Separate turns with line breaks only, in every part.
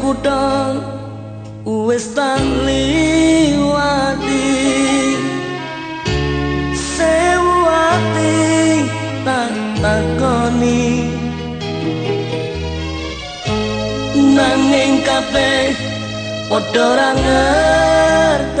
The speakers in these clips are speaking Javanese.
kutha wis tak liwati. Sewu ati tak takoni. Nanging kabeh padha ra ngerteni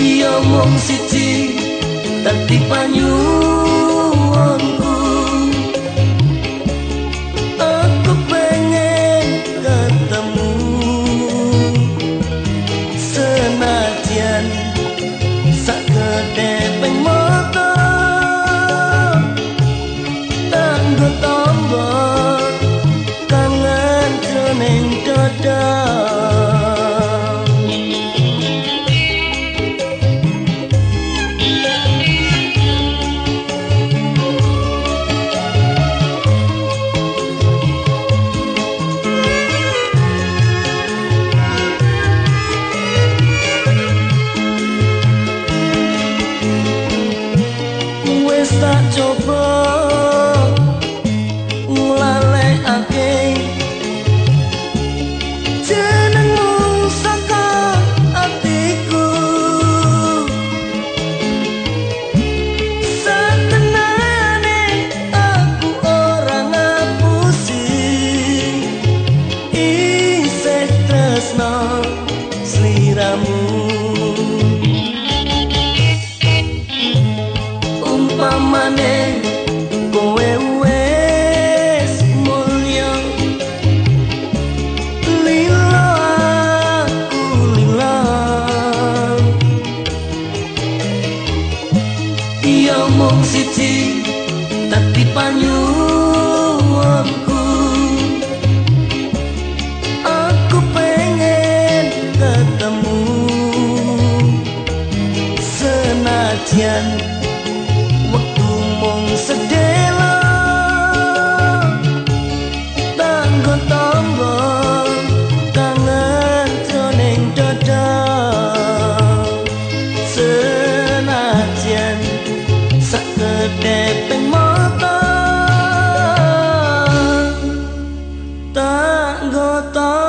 iya mung siji dadi panyuwunku tak coba senajan wektu mung sedelo tanggo tombol kangen jroning dada senajan sakedeping mata tanggo tombol